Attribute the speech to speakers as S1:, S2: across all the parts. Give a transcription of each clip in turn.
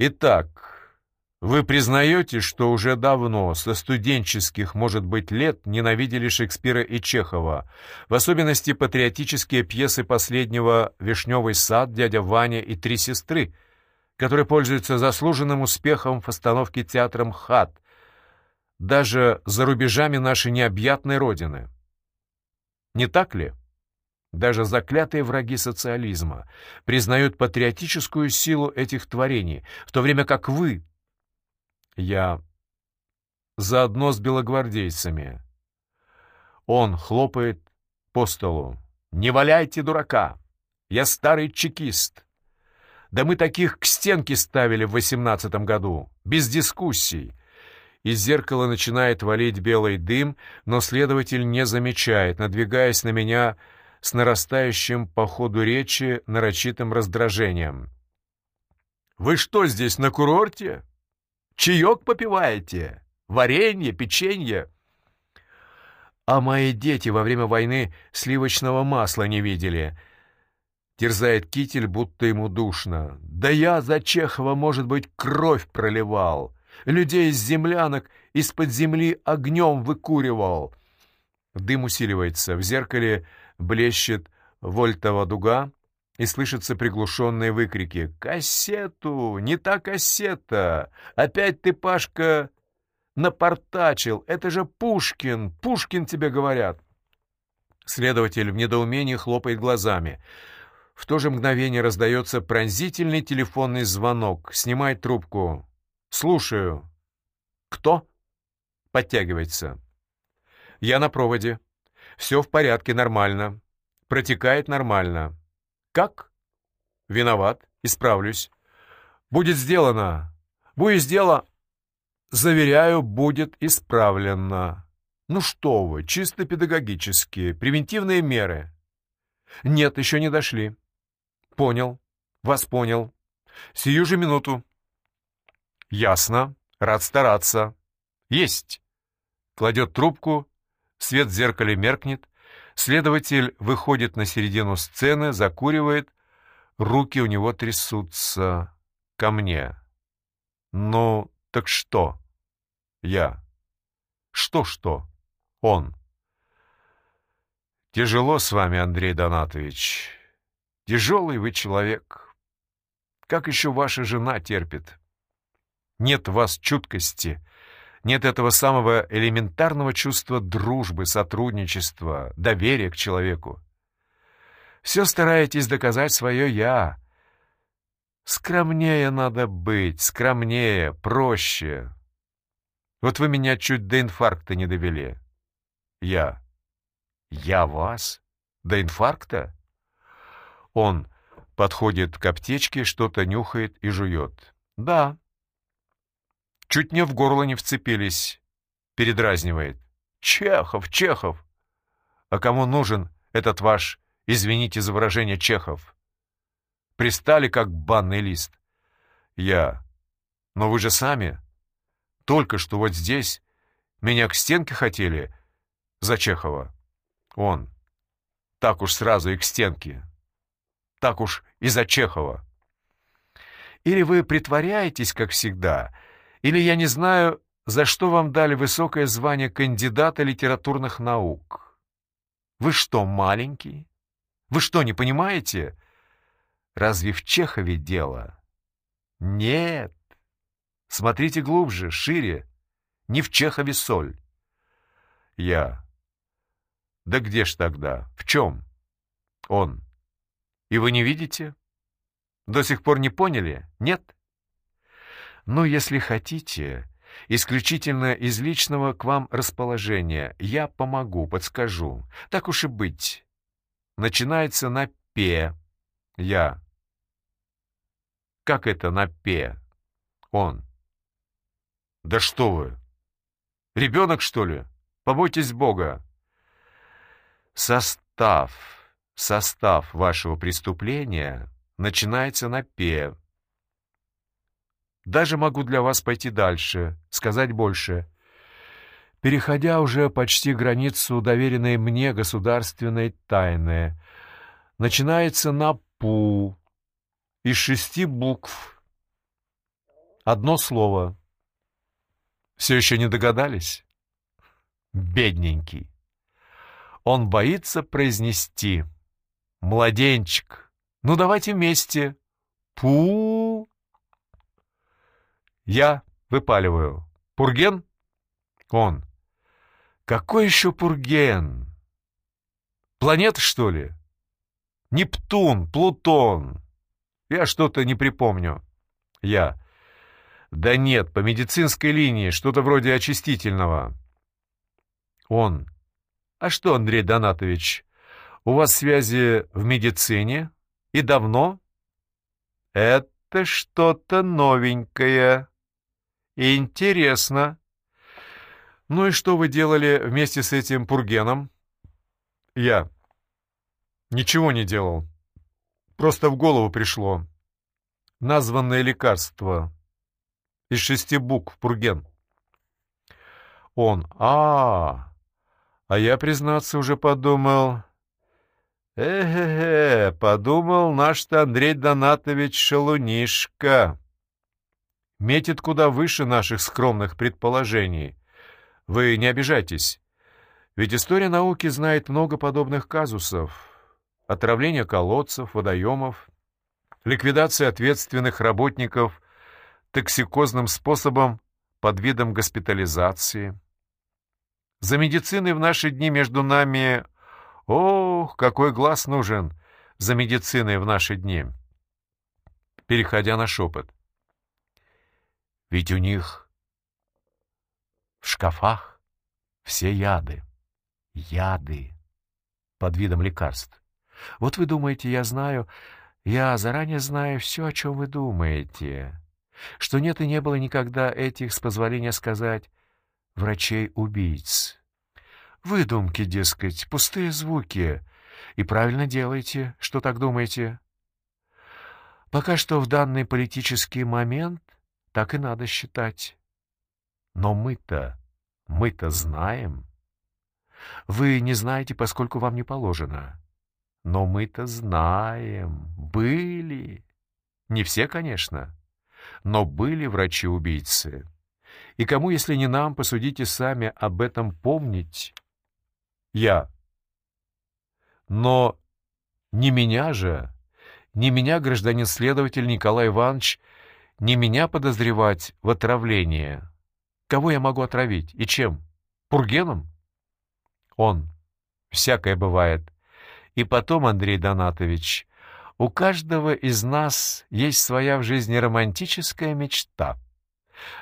S1: Итак, вы признаете, что уже давно, со студенческих, может быть, лет, ненавидели Шекспира и Чехова, в особенности патриотические пьесы последнего «Вишневый сад», «Дядя Ваня» и «Три сестры», которые пользуются заслуженным успехом в постановке театром «ХАТ», даже за рубежами нашей необъятной Родины. Не так ли? Даже заклятые враги социализма признают патриотическую силу этих творений, в то время как вы, я, заодно с белогвардейцами. Он хлопает по столу. «Не валяйте дурака! Я старый чекист!» Да мы таких к стенке ставили в восемнадцатом году, без дискуссий. Из зеркала начинает валить белый дым, но следователь не замечает, надвигаясь на меня с нарастающим по ходу речи нарочитым раздражением. «Вы что здесь, на курорте? Чаек попиваете? Варенье, печенье?» «А мои дети во время войны сливочного масла не видели», Терзает китель, будто ему душно. «Да я за Чехова, может быть, кровь проливал, людей из землянок из-под земли огнем выкуривал». Дым усиливается, в зеркале блещет вольтова дуга, и слышатся приглушенные выкрики. «Кассету! Не та кассета! Опять ты, Пашка, напортачил! Это же Пушкин! Пушкин тебе говорят!» Следователь в недоумении хлопает глазами. В то же мгновение раздается пронзительный телефонный звонок. Снимает трубку. «Слушаю». «Кто?» Подтягивается. «Я на проводе. Все в порядке, нормально. Протекает нормально. Как? Виноват. Исправлюсь. Будет сделано. Будет сделано. Заверяю, будет исправлено. Ну что вы, чисто педагогические, превентивные меры. Нет, еще не дошли. Понял. Вас понял. Сию же минуту. Ясно. Рад стараться. Есть. Кладет трубку, свет в зеркале меркнет, следователь выходит на середину сцены, закуривает, руки у него трясутся. Ко мне. Ну, так что? Я. Что-что? Он. Тяжело с вами, Андрей Донатович. Тяжелый вы человек. Как еще ваша жена терпит? Нет в вас чуткости, нет этого самого элементарного чувства дружбы, сотрудничества, доверия к человеку. Все стараетесь доказать свое «я». Скромнее надо быть, скромнее, проще. Вот вы меня чуть до инфаркта не довели. Я. Я вас? До инфаркта? Он подходит к аптечке, что-то нюхает и жует. «Да». Чуть не в горло не вцепились. Передразнивает. «Чехов, Чехов!» «А кому нужен этот ваш, извините за выражение, Чехов?» Пристали, как банный лист. «Я. Но вы же сами. Только что вот здесь меня к стенке хотели за Чехова. Он. Так уж сразу и к стенке так уж из-за Чехова. Или вы притворяетесь, как всегда, или я не знаю, за что вам дали высокое звание кандидата литературных наук. Вы что, маленький? Вы что, не понимаете? Разве в Чехове дело? Нет. Смотрите глубже, шире. Не в Чехове соль. Я. Да где ж тогда? В чем? Он. И вы не видите? До сих пор не поняли? Нет? Ну, если хотите, исключительно из личного к вам расположения, я помогу, подскажу. Так уж и быть. Начинается на «пе». Я. Как это на «пе»? Он. Да что вы! Ребенок, что ли? Побойтесь Бога. Состав состав вашего преступления начинается на «пе». Даже могу для вас пойти дальше, сказать больше. Переходя уже почти границу доверенной мне государственной тайны, начинается на «пу» из шести букв. Одно слово. Все еще не догадались? Бедненький. Он боится произнести. Младенчик. Ну, давайте вместе. Пу. Я выпаливаю. Пурген? Он. Какой еще Пурген? Планета, что ли? Нептун, Плутон. Я что-то не припомню. Я. Да нет, по медицинской линии, что-то вроде очистительного. Он. А что, Андрей Донатович, у вас связи в медицине? И давно? Это что-то новенькое. Интересно. Ну и что вы делали вместе с этим Пургеном? Я. Ничего не делал. Просто в голову пришло. Названное лекарство. Из шести букв Пурген. Он. А, -а, -а. а я, признаться, уже подумал... Э-э-э, подумал наш-то Андрей Донатович шалунишка. Метит куда выше наших скромных предположений. Вы не обижайтесь. Ведь история науки знает много подобных казусов отравление колодцев, водоемов, ликвидация ответственных работников токсикозным способом под видом госпитализации. За медициной в наши дни между нами... Ох, какой глаз нужен за медициной в наши дни! Переходя на шепот. Ведь у них в шкафах все яды. Яды под видом лекарств. Вот вы думаете, я знаю... Я заранее знаю все, о чем вы думаете. Что нет и не было никогда этих, с позволения сказать, врачей-убийц. Выдумки, дескать, пустые звуки. И правильно делаете, что так думаете. Пока что в данный политический момент так и надо считать. Но мы-то, мы-то знаем. Вы не знаете, поскольку вам не положено. Но мы-то знаем, были. Не все, конечно, но были врачи-убийцы. И кому, если не нам, посудите сами об этом помнить? Я. Но не меня же, не меня, гражданин-следователь Николай Иванович, не меня подозревать в отравлении. Кого я могу отравить и чем? Пургеном? Он. Всякое бывает. И потом, Андрей Донатович, у каждого из нас есть своя в жизни романтическая мечта.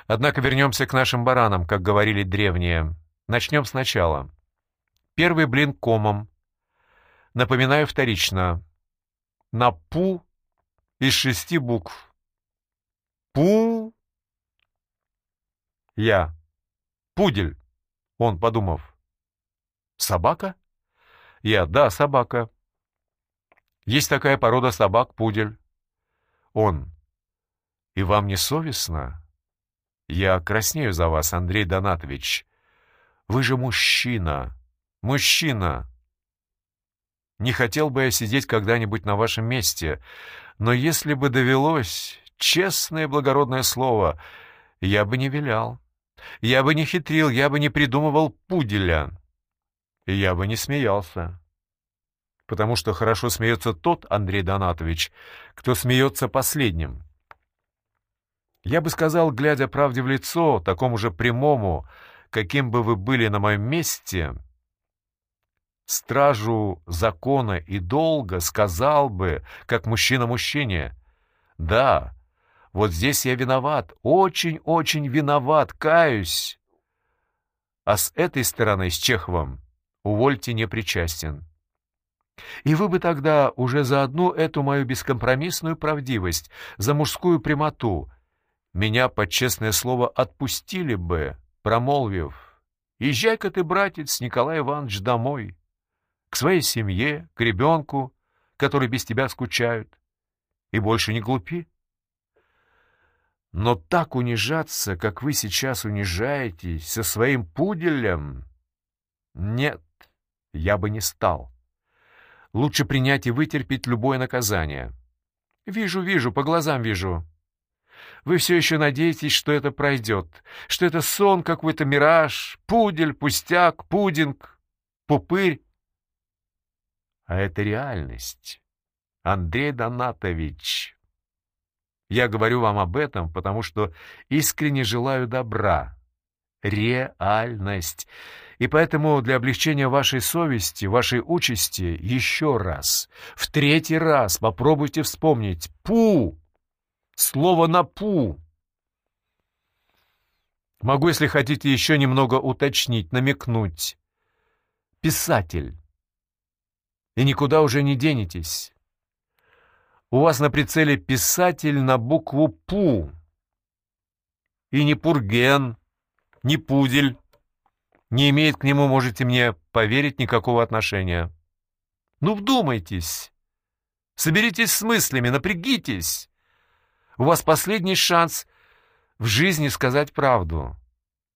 S1: Однако вернемся к нашим баранам, как говорили древние. Начнем сначала. Первый блин комом. Напоминаю вторично. На «пу» из шести букв. «Пу» Я. «Пудель», он, подумав. «Собака?» Я, да, собака. Есть такая порода собак-пудель. Он. И вам не совестно? Я краснею за вас, Андрей Донатович. Вы же мужчина. Мужчина. Не хотел бы я сидеть когда-нибудь на вашем месте, но если бы довелось, честное благородное слово, я бы не вилял. Я бы не хитрил, я бы не придумывал пуделя я бы не смеялся. Потому что хорошо смеется тот Андрей Донатович, кто смеется последним. Я бы сказал, глядя правде в лицо, такому же прямому, каким бы вы были на моем месте, стражу закона и долга сказал бы, как мужчина мужчине, «Да, вот здесь я виноват, очень-очень виноват, каюсь». А с этой стороны, с Чеховым, увольте, не причастен. И вы бы тогда уже за одну эту мою бескомпромиссную правдивость, за мужскую прямоту, меня, под честное слово, отпустили бы, промолвив, «Езжай-ка ты, братец, Николай Иванович, домой, к своей семье, к ребенку, который без тебя скучают, и больше не глупи». Но так унижаться, как вы сейчас унижаетесь, со своим пуделем, нет, я бы не стал. Лучше принять и вытерпеть любое наказание. Вижу, вижу, по глазам вижу. Вы все еще надеетесь, что это пройдет, что это сон какой-то мираж, пудель, пустяк, пудинг, пупырь. А это реальность. Андрей Донатович. Я говорю вам об этом, потому что искренне желаю добра. Реальность. И поэтому для облегчения вашей совести, вашей участи, еще раз, в третий раз попробуйте вспомнить «пу». Слово на «пу». Могу, если хотите, еще немного уточнить, намекнуть. Писатель. И никуда уже не денетесь. У вас на прицеле писатель на букву «Пу». И не Пурген, не Пудель. Не имеет к нему, можете мне поверить, никакого отношения. Ну, вдумайтесь. Соберитесь с мыслями, напрягитесь. У вас последний шанс в жизни сказать правду.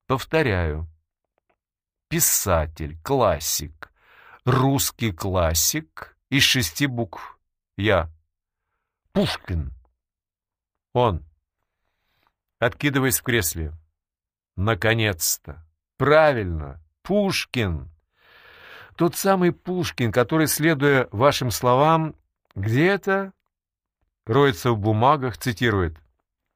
S1: Повторяю. Писатель, классик, русский классик из шести букв. Я. Пушкин. Он. Откидываясь в кресле. Наконец-то. Правильно. Пушкин. Тот самый Пушкин, который, следуя вашим словам, где-то роется в бумагах, цитирует.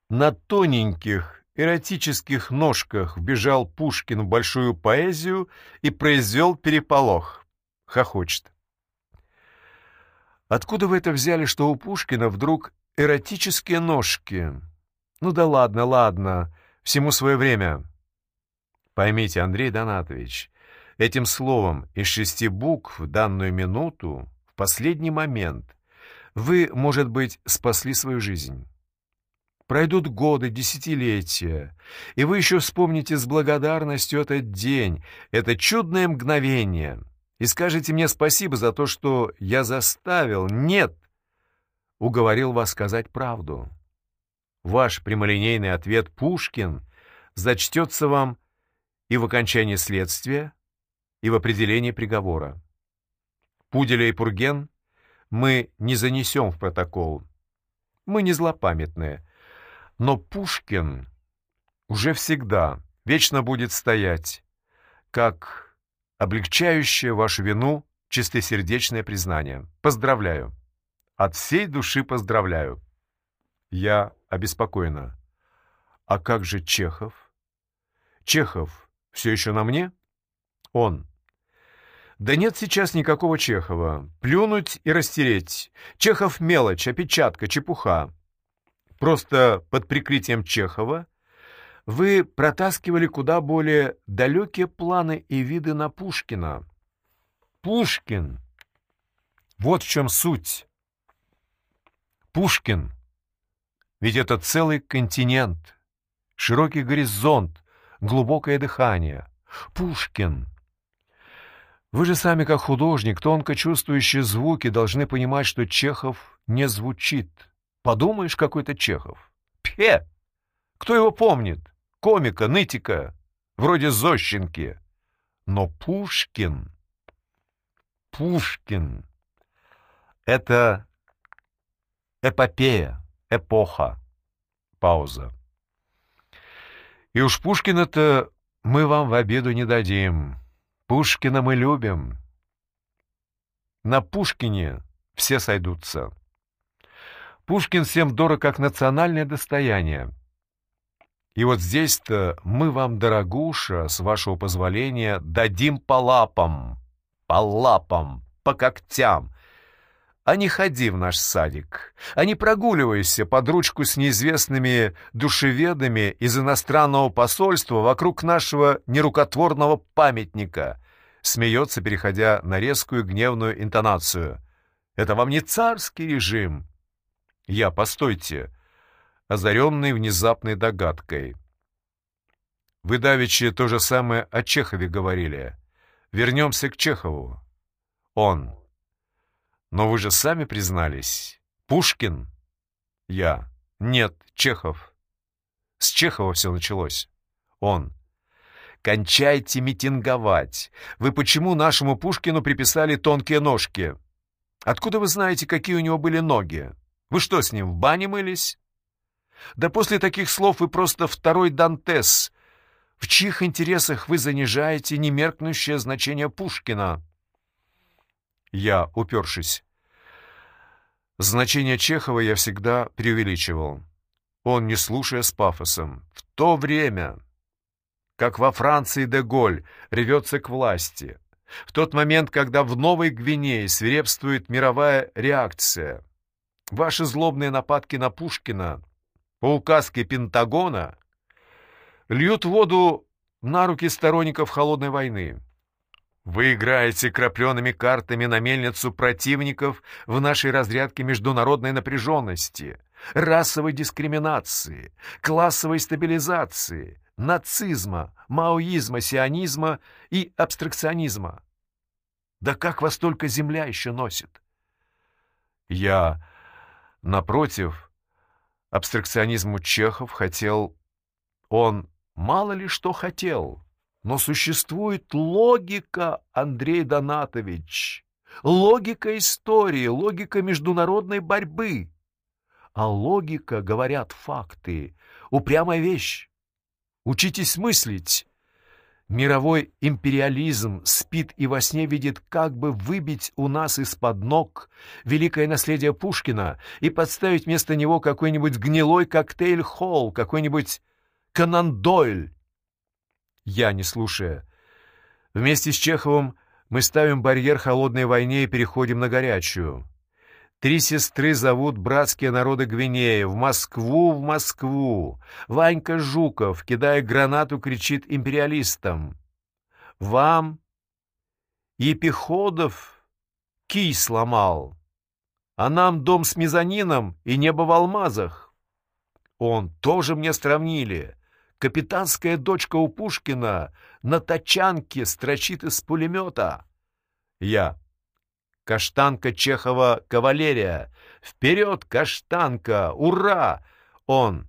S1: На тоненьких эротических ножках вбежал Пушкин в большую поэзию и произвел переполох. Хохочет. Откуда вы это взяли, что у Пушкина вдруг эротические ножки? Ну да ладно, ладно, всему свое время. Поймите, Андрей Донатович, этим словом из шести букв в данную минуту, в последний момент, вы, может быть, спасли свою жизнь. Пройдут годы, десятилетия, и вы еще вспомните с благодарностью этот день, это чудное мгновение — и скажете мне спасибо за то, что я заставил, нет, уговорил вас сказать правду. Ваш прямолинейный ответ «Пушкин» зачтется вам и в окончании следствия, и в определении приговора. Пуделя и Пурген мы не занесем в протокол. Мы не злопамятные. Но Пушкин уже всегда, вечно будет стоять, как облегчающее вашу вину чистосердечное признание. Поздравляю. От всей души поздравляю. Я обеспокоена. А как же Чехов? Чехов все еще на мне? Он. Да нет сейчас никакого Чехова. Плюнуть и растереть. Чехов мелочь, опечатка, чепуха. Просто под прикрытием Чехова вы протаскивали куда более далекие планы и виды на Пушкина. Пушкин! Вот в чем суть. Пушкин! Ведь это целый континент, широкий горизонт, глубокое дыхание. Пушкин! Вы же сами, как художник, тонко чувствующий звуки, должны понимать, что Чехов не звучит. Подумаешь, какой-то Чехов. Пе! Кто его помнит? Комика, нытика, вроде Зощенки. Но Пушкин... Пушкин — это эпопея, эпоха. Пауза. И уж Пушкина-то мы вам в обиду не дадим. Пушкина мы любим. На Пушкине все сойдутся. Пушкин всем дорог как национальное достояние. И вот здесь-то мы вам, дорогуша, с вашего позволения, дадим по лапам, по лапам, по когтям. А не ходи в наш садик, а не прогуливайся под ручку с неизвестными душеведами из иностранного посольства вокруг нашего нерукотворного памятника. Смеется, переходя на резкую гневную интонацию. Это вам не царский режим. Я, постойте, озаренный внезапной догадкой. «Вы, давеча, то же самое о Чехове говорили. Вернемся к Чехову». «Он». «Но вы же сами признались. Пушкин?» «Я». «Нет, Чехов». «С Чехова все началось». «Он». «Кончайте митинговать. Вы почему нашему Пушкину приписали тонкие ножки? Откуда вы знаете, какие у него были ноги? Вы что, с ним в бане мылись?» Да после таких слов вы просто второй Дантес. В чьих интересах вы занижаете немеркнущее значение Пушкина? Я, упершись. Значение Чехова я всегда преувеличивал. Он, не слушая с пафосом, в то время, как во Франции Деголь рвется к власти, в тот момент, когда в Новой Гвинее свирепствует мировая реакция, ваши злобные нападки на Пушкина по указке Пентагона льют воду на руки сторонников холодной войны. Вы играете крапленными картами на мельницу противников в нашей разрядке международной напряженности, расовой дискриминации, классовой стабилизации, нацизма, маоизма, сионизма и абстракционизма. Да как вас только земля еще носит? Я, напротив, абстракционизму Чехов хотел... Он мало ли что хотел, но существует логика, Андрей Донатович, логика истории, логика международной борьбы. А логика, говорят факты, упрямая вещь. Учитесь мыслить. Мировой империализм спит и во сне видит, как бы выбить у нас из-под ног великое наследие Пушкина и подставить вместо него какой-нибудь гнилой коктейль-холл, какой-нибудь Конан. Я, не слушая. Вместе с Чеховым мы ставим барьер холодной войне и переходим на горячую. Три сестры зовут братские народы Гвинеи. В Москву, в Москву. Ванька Жуков, кидая гранату, кричит империалистам. Вам Епиходов кий сломал, а нам дом с мезонином и небо в алмазах. Он тоже мне сравнили. Капитанская дочка у Пушкина на тачанке строчит из пулемета. Я. Каштанка Чехова кавалерия. Вперед, каштанка! Ура! Он.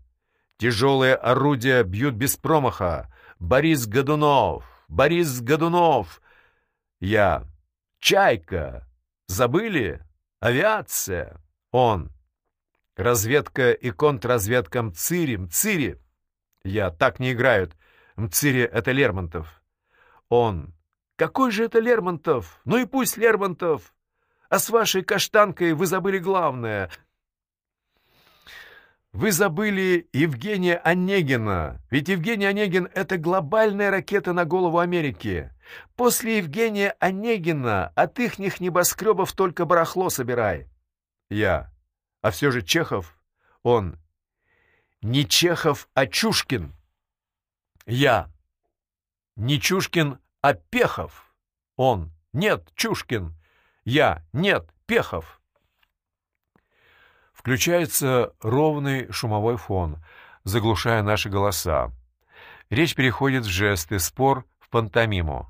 S1: Тяжелые орудия бьют без промаха. Борис Годунов! Борис Годунов! Я. Чайка! Забыли? Авиация! Он. Разведка и контрразведка Мцири, Мцири! Я. Так не играют. Мцири — это Лермонтов. Он. Какой же это Лермонтов? Ну и пусть Лермонтов. А с вашей каштанкой вы забыли главное. Вы забыли Евгения Онегина. Ведь Евгений Онегин — это глобальная ракета на голову Америки. После Евгения Онегина от ихних небоскребов только барахло собирай. Я. А все же Чехов, он не Чехов, а Чушкин. Я. Не Чушкин, а Пехов. Он. Нет, Чушкин. Я. Нет, Пехов. Включается ровный шумовой фон, заглушая наши голоса. Речь переходит в жесты, спор в пантомиму.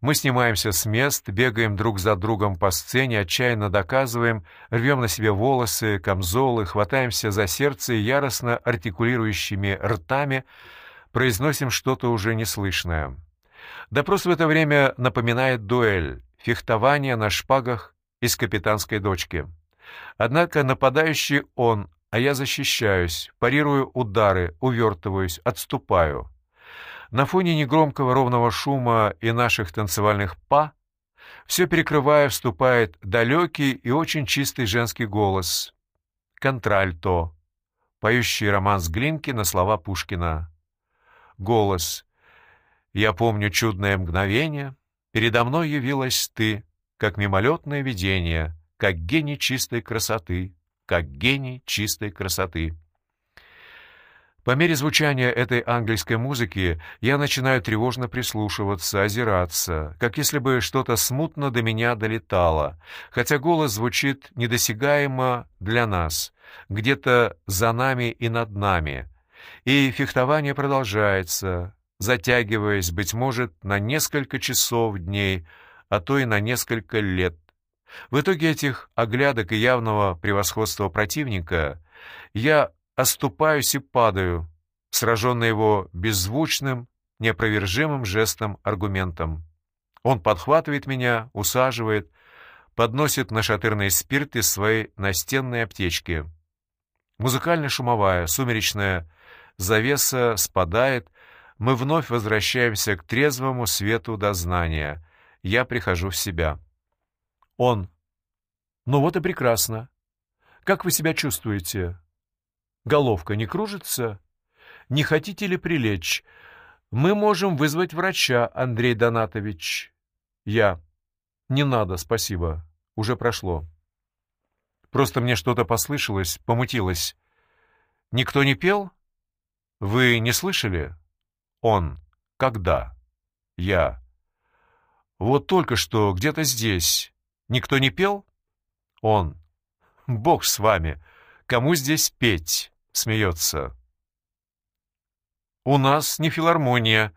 S1: Мы снимаемся с мест, бегаем друг за другом по сцене, отчаянно доказываем, рвем на себе волосы, камзолы, хватаемся за сердце яростно артикулирующими ртами произносим что-то уже неслышное. Допрос в это время напоминает дуэль фехтование на шпагах из капитанской дочки. Однако нападающий он, а я защищаюсь, парирую удары, увертываюсь, отступаю. На фоне негромкого ровного шума и наших танцевальных па все перекрывая вступает далекий и очень чистый женский голос. Контральто, поющий романс Глинки на слова Пушкина. Голос. «Я помню чудное мгновение», Передо мной явилась ты, как мимолетное видение, как гений чистой красоты, как гений чистой красоты. По мере звучания этой ангельской музыки я начинаю тревожно прислушиваться, озираться, как если бы что-то смутно до меня долетало, хотя голос звучит недосягаемо для нас, где-то за нами и над нами. И фехтование продолжается, затягиваясь, быть может, на несколько часов, дней, а то и на несколько лет. В итоге этих оглядок и явного превосходства противника я оступаюсь и падаю, сраженный его беззвучным, неопровержимым жестом аргументом. Он подхватывает меня, усаживает, подносит нашатырный спирт из своей настенной аптечки. Музыкально-шумовая, сумеречная завеса спадает, мы вновь возвращаемся к трезвому свету дознания. Я прихожу в себя. Он. Ну вот и прекрасно. Как вы себя чувствуете? Головка не кружится? Не хотите ли прилечь? Мы можем вызвать врача, Андрей Донатович. Я. Не надо, спасибо. Уже прошло. Просто мне что-то послышалось, помутилось. Никто не пел? Вы не слышали? Он. Когда? Я. Вот только что, где-то здесь. Никто не пел? Он. Бог с вами. Кому здесь петь? Смеется. У нас не филармония.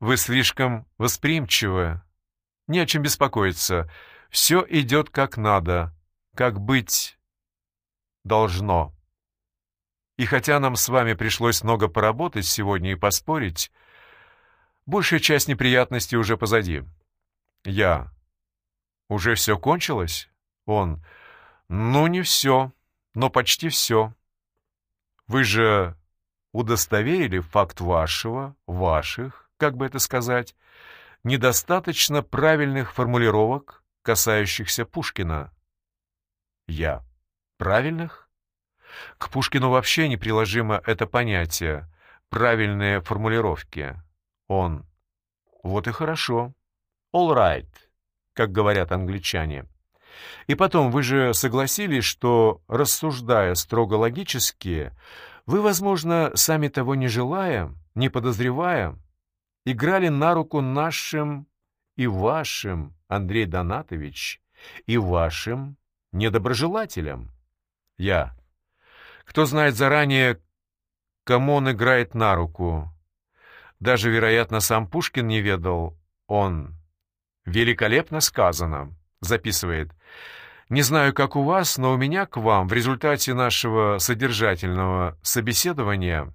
S1: Вы слишком восприимчивы. Не о чем беспокоиться. Все идет как надо, как быть должно. И хотя нам с вами пришлось много поработать сегодня и поспорить, большая часть неприятностей уже позади. Я. Уже все кончилось? Он. Ну, не все, но почти все. Вы же удостоверили факт вашего, ваших, как бы это сказать, недостаточно правильных формулировок, касающихся Пушкина. Я. Правильных? К Пушкину вообще неприложимо это понятие, правильные формулировки. Он. Вот и хорошо. All right, как говорят англичане. И потом, вы же согласились, что, рассуждая строго логически, вы, возможно, сами того не желая, не подозревая, играли на руку нашим и вашим, Андрей Донатович, и вашим недоброжелателям. Я. Кто знает заранее, кому он играет на руку. Даже, вероятно, сам Пушкин не ведал. Он. «Великолепно сказано», — записывает. «Не знаю, как у вас, но у меня к вам в результате нашего содержательного собеседования,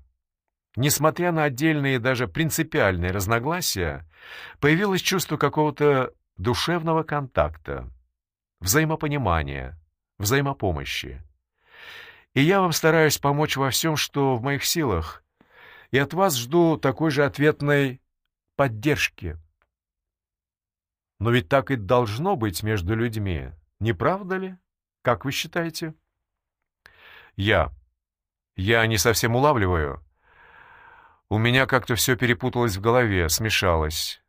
S1: несмотря на отдельные даже принципиальные разногласия, появилось чувство какого-то душевного контакта, взаимопонимания, взаимопомощи. И я вам стараюсь помочь во всем, что в моих силах, и от вас жду такой же ответной поддержки. Но ведь так и должно быть между людьми, не правда ли? Как вы считаете? Я. Я не совсем улавливаю. У меня как-то все перепуталось в голове, смешалось.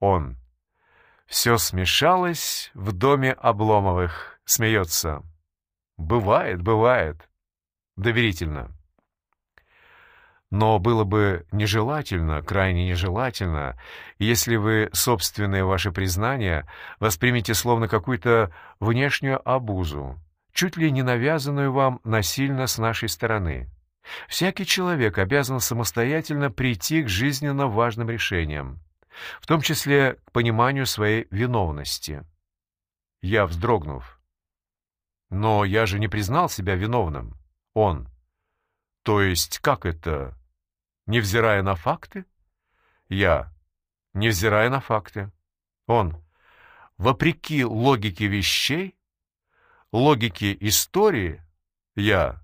S1: Он. Все смешалось в доме Обломовых. Смеется. Бывает, бывает доверительно. Но было бы нежелательно, крайне нежелательно, если вы собственные ваши признания воспримете словно какую-то внешнюю обузу, чуть ли не навязанную вам насильно с нашей стороны. Всякий человек обязан самостоятельно прийти к жизненно важным решениям, в том числе к пониманию своей виновности. Я вздрогнув. Но я же не признал себя виновным. Он. То есть как это? Невзирая на факты? Я. Невзирая на факты. Он. Вопреки логике вещей? Логике истории? Я.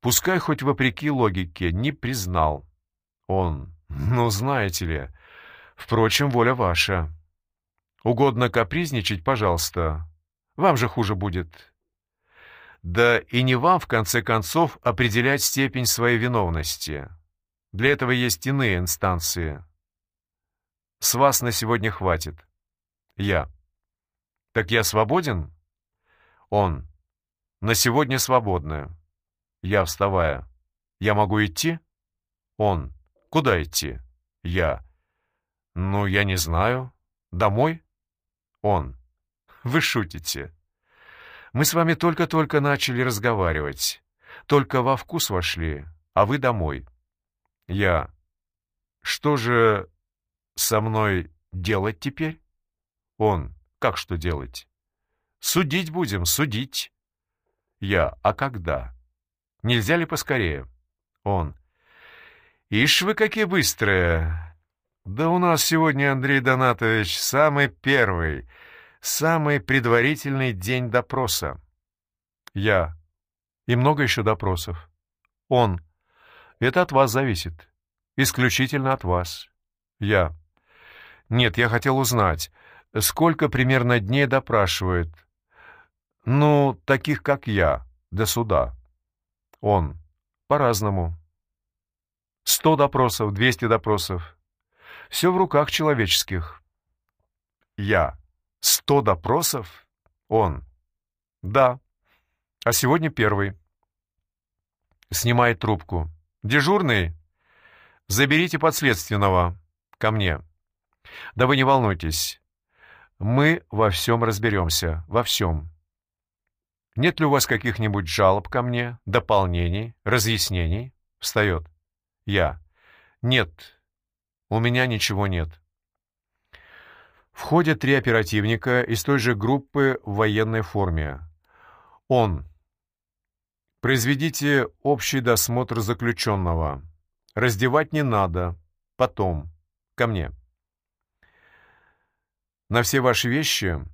S1: Пускай хоть вопреки логике не признал. Он. Ну, знаете ли. Впрочем, воля ваша. Угодно капризничать, пожалуйста. Вам же хуже будет. Да и не вам, в конце концов, определять степень своей виновности. Для этого есть иные инстанции. С вас на сегодня хватит. Я. Так я свободен? Он. На сегодня свободная. Я, вставая. Я могу идти? Он. Куда идти? Я. Ну, я не знаю. Домой? Он. Вы шутите. Мы с вами только-только начали разговаривать, только во вкус вошли, а вы домой. Я. Что же со мной делать теперь? Он. Как что делать? Судить будем, судить. Я. А когда? Нельзя ли поскорее? Он. Ишь вы какие быстрые! Да у нас сегодня, Андрей Донатович, самый первый — самый предварительный день допроса. Я. И много еще допросов. Он. Это от вас зависит. Исключительно от вас. Я. Нет, я хотел узнать, сколько примерно дней допрашивают. Ну, таких, как я, до суда. Он. По-разному. Сто допросов, двести допросов. Все в руках человеческих. Я. Сто допросов? Он. Да. А сегодня первый. Снимает трубку. Дежурный? Заберите подследственного. Ко мне. Да вы не волнуйтесь. Мы во всем разберемся. Во всем. Нет ли у вас каких-нибудь жалоб ко мне, дополнений, разъяснений? Встает. Я. Нет. У меня ничего нет. Входят три оперативника из той же группы в военной форме. Он. Произведите общий досмотр заключенного. Раздевать не надо. Потом. Ко мне. На все ваши вещи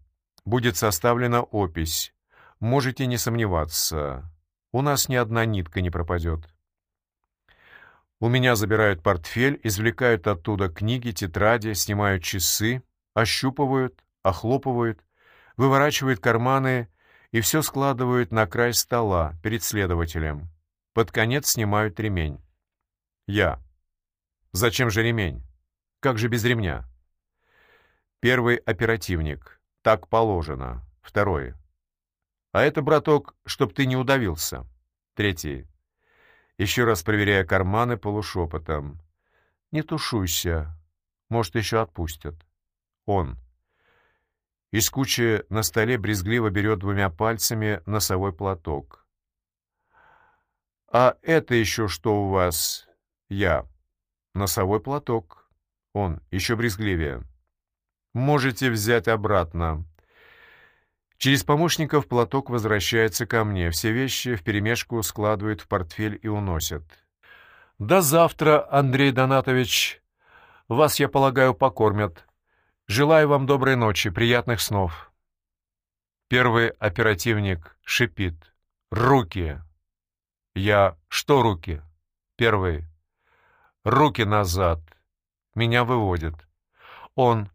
S1: будет составлена опись. Можете не сомневаться. У нас ни одна нитка не пропадет. У меня забирают портфель, извлекают оттуда книги, тетради, снимают часы, ощупывают, охлопывают, выворачивают карманы и все складывают на край стола перед следователем. Под конец снимают ремень. Я. Зачем же ремень? Как же без ремня? Первый оперативник. Так положено. Второй. А это, браток, чтоб ты не удавился. Третий. Еще раз проверяя карманы полушепотом. Не тушуйся. Может, еще отпустят. Он. Из кучи на столе брезгливо берет двумя пальцами носовой платок. «А это еще что у вас?» «Я». «Носовой платок». Он. Еще брезгливее. «Можете взять обратно». Через помощников платок возвращается ко мне. Все вещи вперемешку складывают в портфель и уносят. «До завтра, Андрей Донатович. Вас, я полагаю, покормят». Желаю вам доброй ночи, приятных снов. Первый оперативник шипит. Руки. Я... Что руки? Первый. Руки назад. Меня выводит. Он...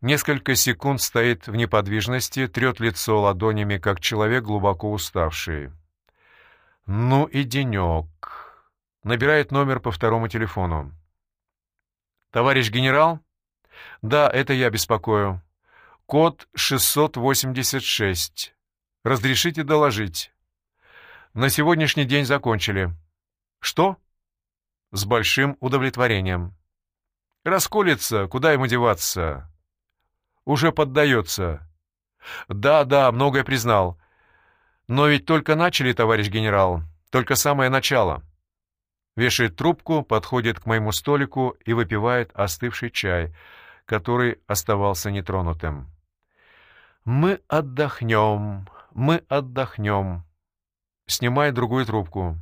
S1: Несколько секунд стоит в неподвижности, трет лицо ладонями, как человек, глубоко уставший. Ну и денек. Набирает номер по второму телефону. «Товарищ генерал?» «Да, это я беспокою. Код 686. Разрешите доложить. На сегодняшний день закончили». «Что?» «С большим удовлетворением». «Расколется, куда ему деваться?» «Уже поддается». «Да, да, многое признал. Но ведь только начали, товарищ генерал, только самое начало». Вешает трубку, подходит к моему столику и выпивает остывший чай — который оставался нетронутым. «Мы отдохнем, мы отдохнем». Снимай другую трубку.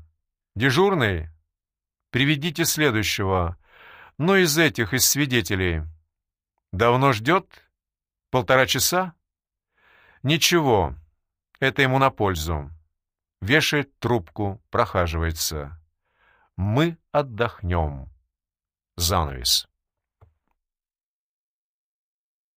S1: «Дежурный? Приведите следующего. Ну, из этих, из свидетелей. Давно ждет? Полтора часа? Ничего, это ему на пользу. Вешает трубку, прохаживается. Мы отдохнем. Занавес.